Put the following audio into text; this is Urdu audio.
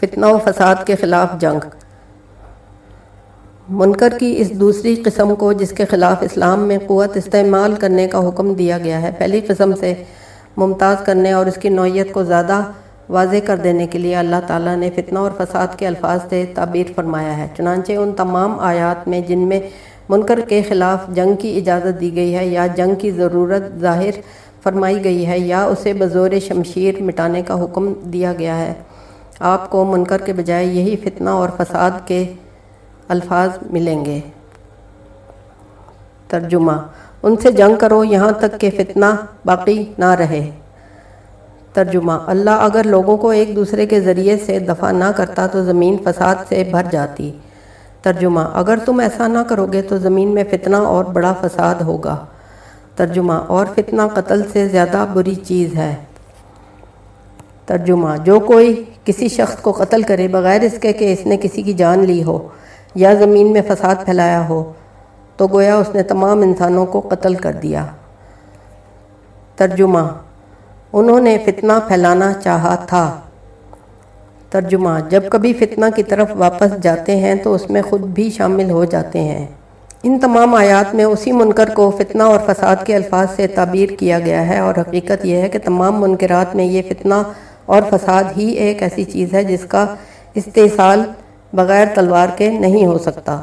فتنہ و فساد کے خلاف جنگ۔ منکر کی اس دوسری قسم کو جس کے خلاف اسلام میں قوت استعمال کرنے کا حکم دیا گیا ہے، پہلی قسم سے ممتاز کرنے اور اس کی نوعیت کو زیادہ واضح کر دینے کے لیے اللہ تعالیٰ نے فتنہ اور فساد کے الفاظ سے تعبیر فرمایا ہے۔ چنانچہ ان تمام آیات میں جن میں منکر کے خلاف جنگ کی اجازت دی گئی ہے یا جنگ کی ضرورت ظاہر فرمائی گئی ہے یا اسے بزور شمشیر مٹانے کا حکم دیا گیا ہے۔ آپ کو منکر کے بجائے یہی فتنہ اور فساد کے الفاظ ملیں گے۔ ترجمہ، ان سے جنگ کرو یہاں تک کہ فتنہ باقی نہ رہے۔ ترجمہ، اللہ اگر لوگوں کو ایک دوسرے کے ذریعے سے دفع نہ کرتا تو زمین فساد سے بھر جاتی۔ ترجمہ، اگر تم ایسا نہ کرو گے تو زمین میں فتنہ اور بڑا فساد ہوگا۔ ترجمہ، اور فتنہ قتل سے زیادہ بری چیز ہے۔ ترجمہ، جو کوئی کسی شخص کو قتل کرے بغیر اس کے کہ اس نے کسی کی جان لی ہو یا زمین میں فساد پھیلایا ہو، تو گویا اس نے تمام انسانوں کو قتل کر دیا۔ ترجمہ انہوں نے فتنہ پھیلانا چاہا تھا۔ ترجمہ جب کبھی فتنہ کی طرف واپس جاتے ہیں تو اس میں خود بھی شامل ہو جاتے ہیں۔ ان تمام آیات میں اسی منکر کو فتنہ اور فساد کے الفاظ سے تعبیر کیا گیا ہے اور حقیقت یہ ہے کہ تمام منکرات میں یہ فتنہ اور فساد ہی ایک ایسی چیز ہے جس کا استحصال بغیر تلوار کے نہیں ہو سکتا۔